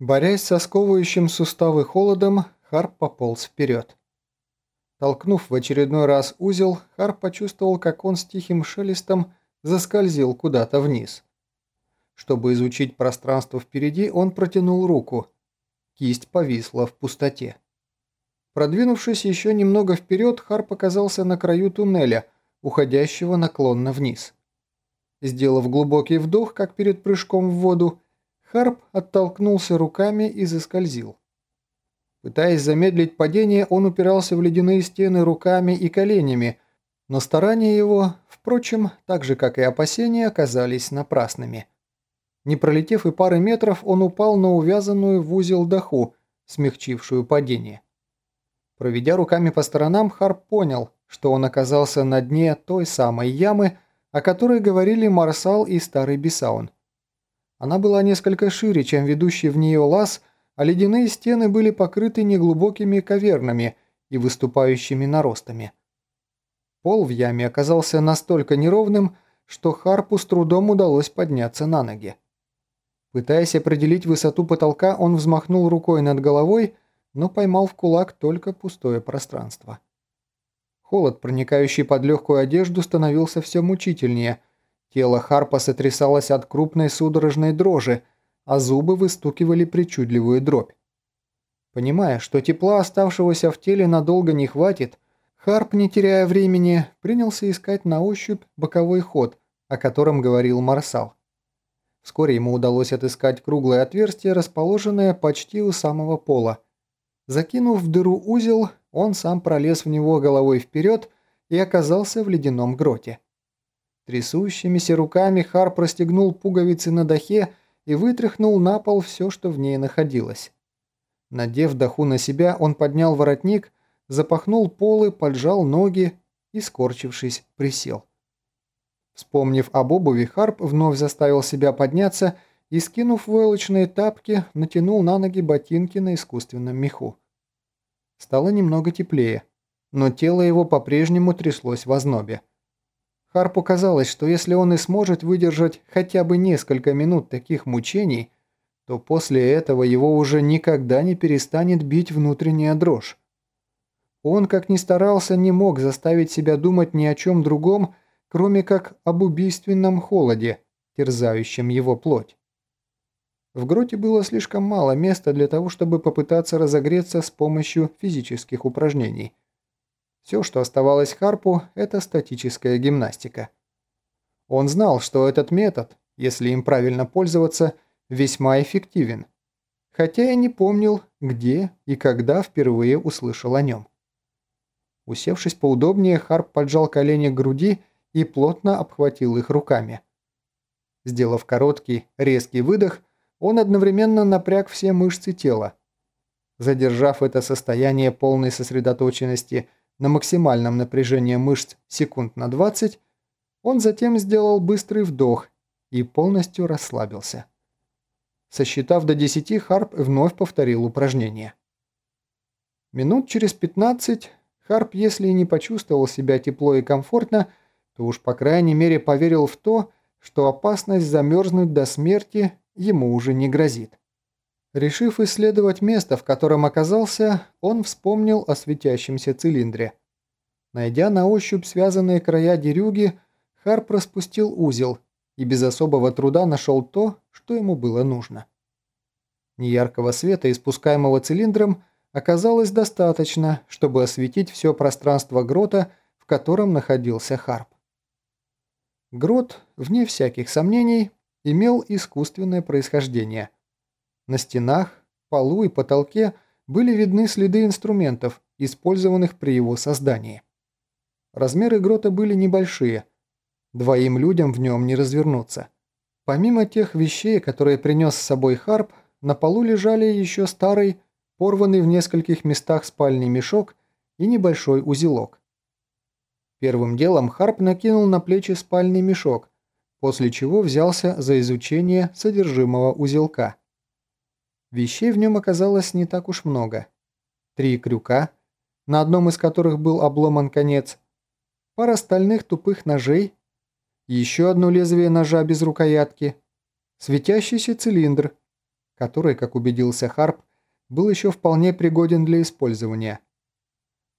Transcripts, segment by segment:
Борясь со сковывающим суставы холодом, Харп пополз вперед. Толкнув в очередной раз узел, Харп почувствовал, как он с тихим шелестом заскользил куда-то вниз. Чтобы изучить пространство впереди, он протянул руку. Кисть повисла в пустоте. Продвинувшись еще немного вперед, Харп оказался на краю туннеля, уходящего наклонно вниз. Сделав глубокий вдох, как перед прыжком в воду, Харп оттолкнулся руками и заскользил. Пытаясь замедлить падение, он упирался в ледяные стены руками и коленями, но старания его, впрочем, так же как и опасения, оказались напрасными. Не пролетев и пары метров, он упал на увязанную в узел даху, смягчившую падение. Проведя руками по сторонам, Харп понял, что он оказался на дне той самой ямы, о которой говорили Марсал и Старый Бесаун. Она была несколько шире, чем ведущий в нее лаз, а ледяные стены были покрыты неглубокими кавернами и выступающими наростами. Пол в яме оказался настолько неровным, что Харпу с трудом удалось подняться на ноги. Пытаясь определить высоту потолка, он взмахнул рукой над головой, но поймал в кулак только пустое пространство. Холод, проникающий под легкую одежду, становился все мучительнее – Тело Харпа сотрясалось от крупной судорожной дрожи, а зубы выстукивали причудливую дробь. Понимая, что тепла, оставшегося в теле, надолго не хватит, Харп, не теряя времени, принялся искать на ощупь боковой ход, о котором говорил Марсал. Вскоре ему удалось отыскать круглое отверстие, расположенное почти у самого пола. Закинув в дыру узел, он сам пролез в него головой вперед и оказался в ледяном гроте. Трясущимися руками Хар простегнул пуговицы на дахе и вытряхнул на пол все, что в ней находилось. Надев даху на себя, он поднял воротник, запахнул полы, поджал ноги и, скорчившись, присел. Вспомнив об обуви, Харп вновь заставил себя подняться и, скинув войлочные тапки, натянул на ноги ботинки на искусственном меху. Стало немного теплее, но тело его по-прежнему тряслось в ознобе. Харпу казалось, что если он и сможет выдержать хотя бы несколько минут таких мучений, то после этого его уже никогда не перестанет бить внутренняя дрожь. Он, как ни старался, не мог заставить себя думать ни о чем другом, кроме как об убийственном холоде, терзающем его плоть. В гроте было слишком мало места для того, чтобы попытаться разогреться с помощью физических упражнений – все, что оставалось Харпу, это статическая гимнастика. Он знал, что этот метод, если им правильно пользоваться, весьма эффективен, хотя и не помнил, где и когда впервые услышал о нем. Усевшись поудобнее, Харп поджал колени к груди и плотно обхватил их руками. Сделав короткий, резкий выдох, он одновременно напряг все мышцы тела. Задержав это состояние полной сосредоточенности – на максимальном напряжении мышц секунд на 20, он затем сделал быстрый вдох и полностью расслабился. Сосчитав до 10, Харп вновь повторил упражнение. Минут через 15 Харп, если и не почувствовал себя тепло и комфортно, то уж по крайней мере поверил в то, что опасность замерзнуть до смерти ему уже не грозит. Решив исследовать место, в котором оказался, он вспомнил о светящемся цилиндре. Найдя на ощупь связанные края дерюги, Харп распустил узел и без особого труда нашел то, что ему было нужно. Неяркого света, испускаемого цилиндром, оказалось достаточно, чтобы осветить все пространство грота, в котором находился Харп. Грот, вне всяких сомнений, имел искусственное происхождение. На стенах, полу и потолке были видны следы инструментов, использованных при его создании. Размеры грота были небольшие. Двоим людям в нем не развернуться. Помимо тех вещей, которые принес с собой Харп, на полу лежали еще старый, порванный в нескольких местах спальный мешок и небольшой узелок. Первым делом Харп накинул на плечи спальный мешок, после чего взялся за изучение содержимого узелка. Вещей в нем оказалось не так уж много. Три крюка, на одном из которых был обломан конец, пара стальных тупых ножей, еще одно лезвие ножа без рукоятки, светящийся цилиндр, который, как убедился Харп, был еще вполне пригоден для использования.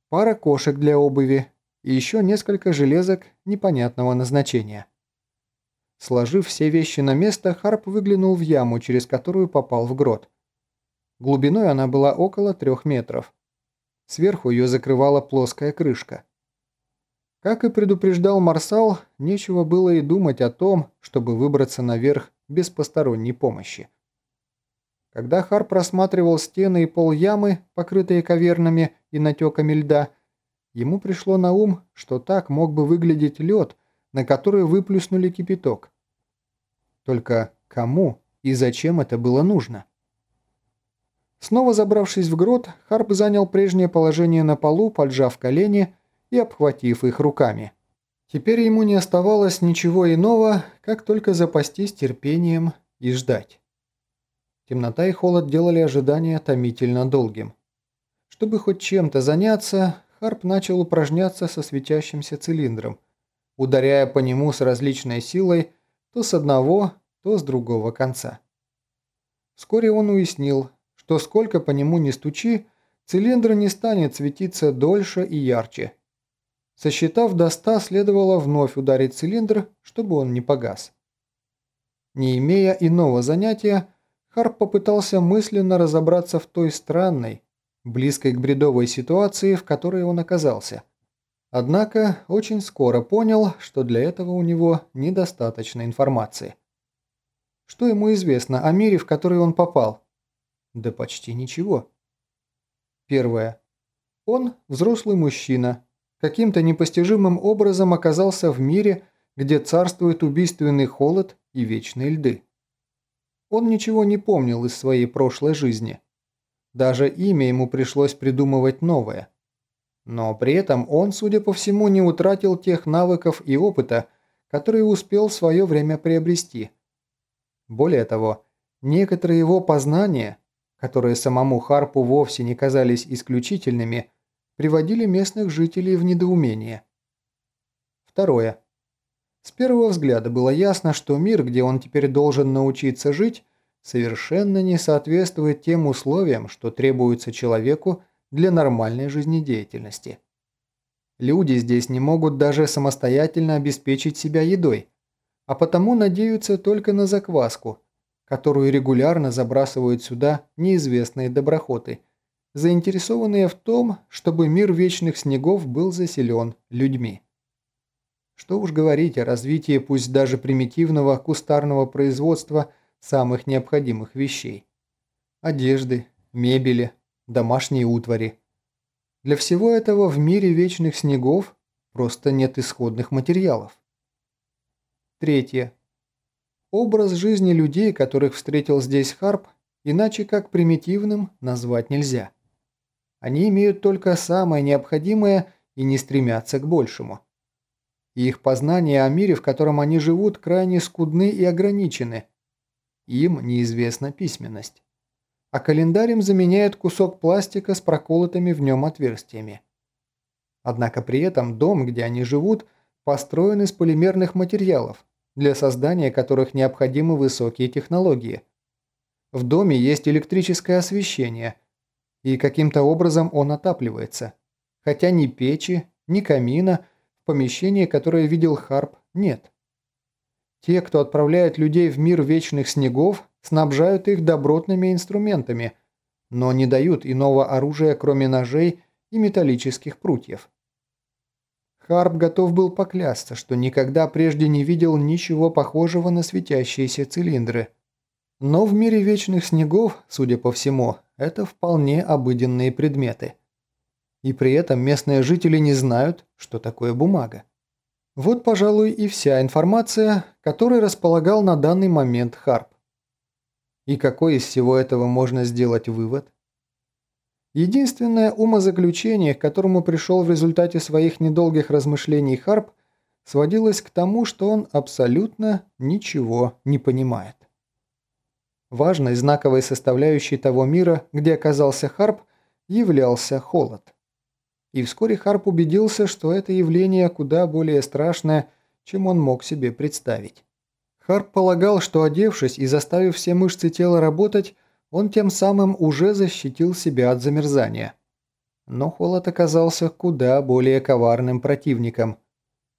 Пара кошек для обуви и еще несколько железок непонятного назначения. Сложив все вещи на место, Харп выглянул в яму, через которую попал в грот. Глубиной она была около трех метров. Сверху ее закрывала плоская крышка. Как и предупреждал Марсал, нечего было и думать о том, чтобы выбраться наверх без посторонней помощи. Когда Харп просматривал стены и пол ямы, покрытые кавернами и натеками льда, ему пришло на ум, что так мог бы выглядеть лед, на который выплюснули кипяток. Только кому и зачем это было нужно? Снова забравшись в грот, Харп занял прежнее положение на полу, поджав колени и обхватив их руками. Теперь ему не оставалось ничего иного, как только запастись терпением и ждать. Темнота и холод делали ожидание томительно долгим. Чтобы хоть чем-то заняться, Харп начал упражняться со светящимся цилиндром, ударяя по нему с различной силой то с одного, то с другого конца. Вскоре он уяснил, что сколько по нему не стучи, цилиндр не станет светиться дольше и ярче. Сосчитав до ста, следовало вновь ударить цилиндр, чтобы он не погас. Не имея иного занятия, Харп попытался мысленно разобраться в той странной, близкой к бредовой ситуации, в которой он оказался. Однако очень скоро понял, что для этого у него недостаточно информации. Что ему известно о мире, в который он попал? Да почти ничего. Первое. Он взрослый мужчина. Каким-то непостижимым образом оказался в мире, где царствует убийственный холод и вечные льды. Он ничего не помнил из своей прошлой жизни. Даже имя ему пришлось придумывать новое. Но при этом он, судя по всему, не утратил тех навыков и опыта, которые успел в свое время приобрести. Более того, некоторые его познания – которые самому Харпу вовсе не казались исключительными, приводили местных жителей в недоумение. Второе. С первого взгляда было ясно, что мир, где он теперь должен научиться жить, совершенно не соответствует тем условиям, что требуются человеку для нормальной жизнедеятельности. Люди здесь не могут даже самостоятельно обеспечить себя едой, а потому надеются только на закваску – которую регулярно забрасывают сюда неизвестные доброхоты, заинтересованные в том, чтобы мир вечных снегов был заселен людьми. Что уж говорить о развитии пусть даже примитивного кустарного производства самых необходимых вещей. Одежды, мебели, домашней утвари. Для всего этого в мире вечных снегов просто нет исходных материалов. Третье. Образ жизни людей, которых встретил здесь Харп, иначе как примитивным назвать нельзя. Они имеют только самое необходимое и не стремятся к большему. их познания о мире, в котором они живут, крайне скудны и ограничены. Им неизвестна письменность. А календарь им заменяет кусок пластика с проколотыми в нем отверстиями. Однако при этом дом, где они живут, построен из полимерных материалов, для создания которых необходимы высокие технологии. В доме есть электрическое освещение, и каким-то образом он отапливается. Хотя ни печи, ни камина в помещении, которое видел Харп, нет. Те, кто отправляет людей в мир вечных снегов, снабжают их добротными инструментами, но не дают иного оружия, кроме ножей и металлических прутьев. Харп готов был поклясться, что никогда прежде не видел ничего похожего на светящиеся цилиндры. Но в мире вечных снегов, судя по всему, это вполне обыденные предметы. И при этом местные жители не знают, что такое бумага. Вот, пожалуй, и вся информация, которой располагал на данный момент Харп. И какой из всего этого можно сделать вывод? Единственное умозаключение, к которому пришел в результате своих недолгих размышлений Харп, сводилось к тому, что он абсолютно ничего не понимает. Важной знаковой составляющей того мира, где оказался Харп, являлся холод. И вскоре Харп убедился, что это явление куда более страшное, чем он мог себе представить. Харп полагал, что одевшись и заставив все мышцы тела работать, он тем самым уже защитил себя от замерзания. Но холод оказался куда более коварным противником.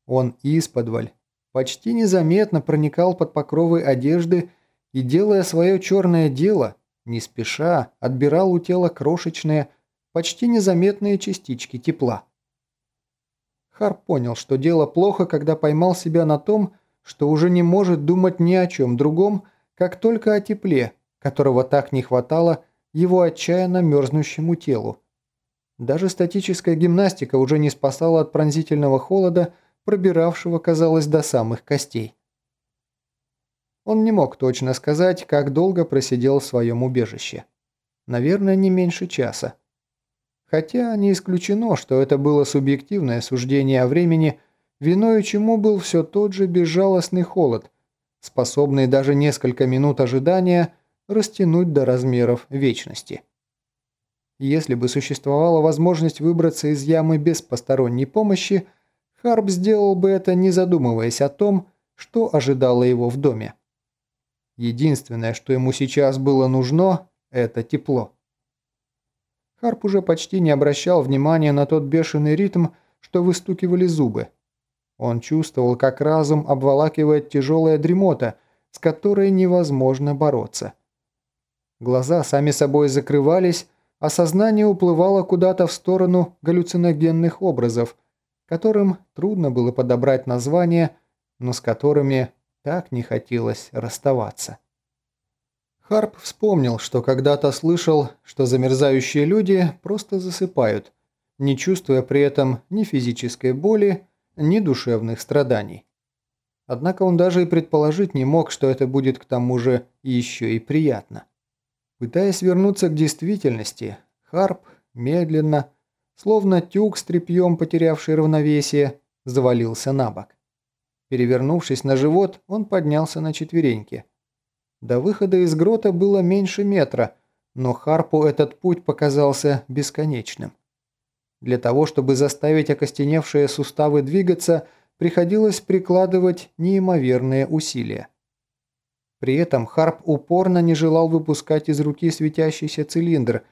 Он исподволь, почти незаметно проникал под покровы одежды и, делая свое черное дело, не спеша отбирал у тела крошечные, почти незаметные частички тепла. Харп понял, что дело плохо, когда поймал себя на том, что уже не может думать ни о чем другом, как только о тепле, которого так не хватало его отчаянно мерзнущему телу. Даже статическая гимнастика уже не спасала от пронзительного холода, пробиравшего, казалось, до самых костей. Он не мог точно сказать, как долго просидел в своем убежище. Наверное, не меньше часа. Хотя не исключено, что это было субъективное суждение о времени, виною чему был все тот же безжалостный холод, способный даже несколько минут ожидания растянуть до размеров вечности. Если бы существовала возможность выбраться из ямы без посторонней помощи, Харп сделал бы это, не задумываясь о том, что ожидало его в доме. Единственное, что ему сейчас было нужно, это тепло. Харп уже почти не обращал внимания на тот бешеный ритм, что выстукивали зубы. Он чувствовал, как разум обволакивает тяжелая дремота, с которой невозможно бороться. Глаза сами собой закрывались, а сознание уплывало куда-то в сторону галлюциногенных образов, которым трудно было подобрать название, но с которыми так не хотелось расставаться. Харп вспомнил, что когда-то слышал, что замерзающие люди просто засыпают, не чувствуя при этом ни физической боли, ни душевных страданий. Однако он даже и предположить не мог, что это будет к тому же еще и приятно. Пытаясь вернуться к действительности, Харп медленно, словно тюк с тряпьем, потерявший равновесие, завалился на бок. Перевернувшись на живот, он поднялся на четвереньки. До выхода из грота было меньше метра, но Харпу этот путь показался бесконечным. Для того, чтобы заставить окостеневшие суставы двигаться, приходилось прикладывать неимоверные усилия. При этом Харп упорно не желал выпускать из руки светящийся цилиндр,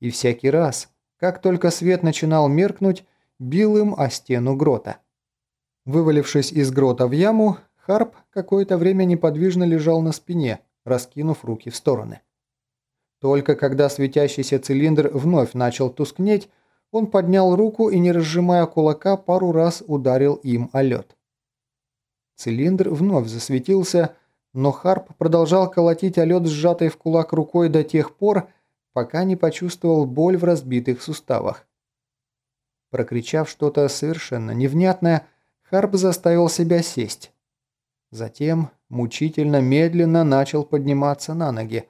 и всякий раз, как только свет начинал меркнуть, бил им о стену грота. Вывалившись из грота в яму, Харп какое-то время неподвижно лежал на спине, раскинув руки в стороны. Только когда светящийся цилиндр вновь начал тускнеть, он поднял руку и, не разжимая кулака, пару раз ударил им о лед. Цилиндр вновь засветился, но Харп продолжал колотить о лед, сжатой в кулак рукой до тех пор, пока не почувствовал боль в разбитых суставах. Прокричав что-то совершенно невнятное, Харп заставил себя сесть. Затем мучительно медленно начал подниматься на ноги.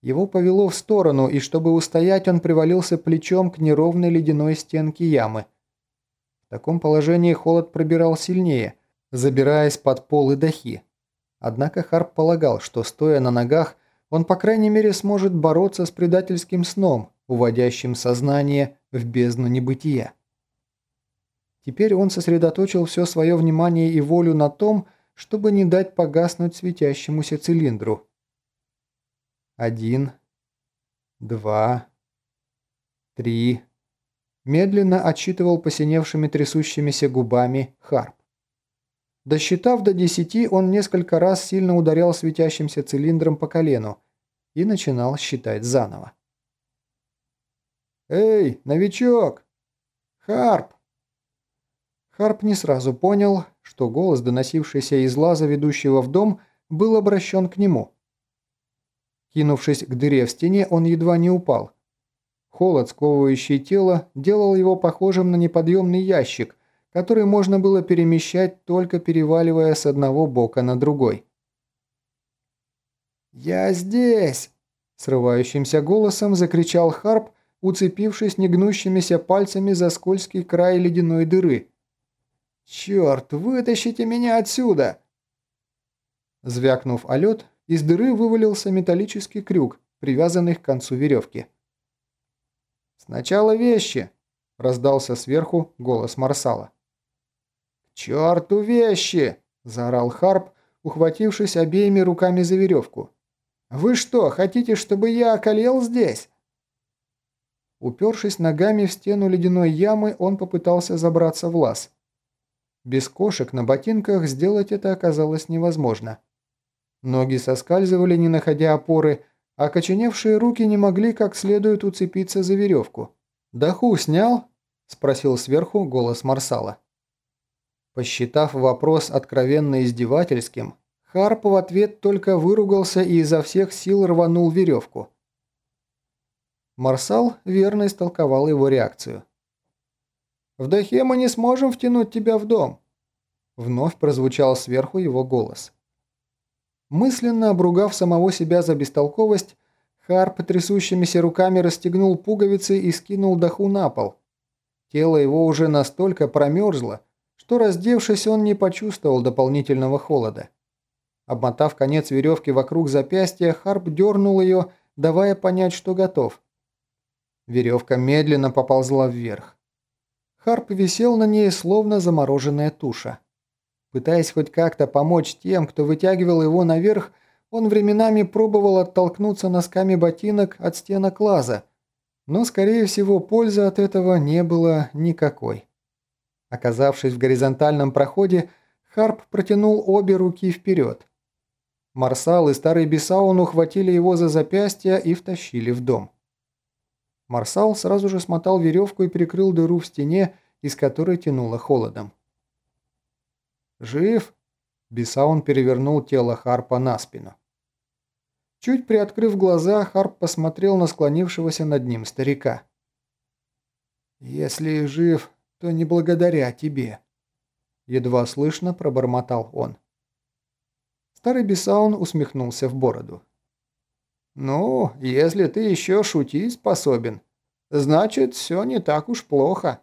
Его повело в сторону, и чтобы устоять, он привалился плечом к неровной ледяной стенке ямы. В таком положении холод пробирал сильнее, забираясь под пол и дахи. Однако Харп полагал, что, стоя на ногах, он, по крайней мере, сможет бороться с предательским сном, уводящим сознание в бездну небытия. Теперь он сосредоточил все свое внимание и волю на том, чтобы не дать погаснуть светящемуся цилиндру. Один, два, три. Медленно отсчитывал посиневшими трясущимися губами Харп. Досчитав до десяти, он несколько раз сильно ударял светящимся цилиндром по колену и начинал считать заново. «Эй, новичок! Харп!» Харп не сразу понял, что голос, доносившийся из лаза, ведущего в дом, был обращен к нему. Кинувшись к дыре в стене, он едва не упал. Холод, сковывающий тело, делал его похожим на неподъемный ящик, который можно было перемещать, только переваливая с одного бока на другой. «Я здесь!» – срывающимся голосом закричал Харп, уцепившись негнущимися пальцами за скользкий край ледяной дыры – «Черт, вытащите меня отсюда!» Звякнув о лед, из дыры вывалился металлический крюк, привязанный к концу веревки. «Сначала вещи!» – раздался сверху голос Марсала. «К черту вещи!» – заорал Харп, ухватившись обеими руками за веревку. «Вы что, хотите, чтобы я околел здесь?» Упершись ногами в стену ледяной ямы, он попытался забраться в лаз. Без кошек на ботинках сделать это оказалось невозможно. Ноги соскальзывали, не находя опоры, а коченевшие руки не могли как следует уцепиться за веревку. «Даху снял?» – спросил сверху голос Марсала. Посчитав вопрос откровенно издевательским, Харп в ответ только выругался и изо всех сил рванул веревку. Марсал верно истолковал его реакцию. «В Дахе мы не сможем втянуть тебя в дом», – вновь прозвучал сверху его голос. Мысленно обругав самого себя за бестолковость, Харп трясущимися руками расстегнул пуговицы и скинул Даху на пол. Тело его уже настолько промерзло, что, раздевшись, он не почувствовал дополнительного холода. Обмотав конец веревки вокруг запястья, Харп дернул ее, давая понять, что готов. Веревка медленно поползла вверх. Харп висел на ней, словно замороженная туша. Пытаясь хоть как-то помочь тем, кто вытягивал его наверх, он временами пробовал оттолкнуться носками ботинок от стенок лаза, но, скорее всего, пользы от этого не было никакой. Оказавшись в горизонтальном проходе, Харп протянул обе руки вперед. Марсал и старый Бесаун ухватили его за запястья и втащили в дом. Марсал сразу же смотал веревку и перекрыл дыру в стене, из которой тянуло холодом. «Жив?» Бесаун перевернул тело Харпа на спину. Чуть приоткрыв глаза, Харп посмотрел на склонившегося над ним старика. «Если жив, то не благодаря тебе», — едва слышно пробормотал он. Старый Бесаун усмехнулся в бороду. «Ну, если ты еще шутить способен, значит, все не так уж плохо».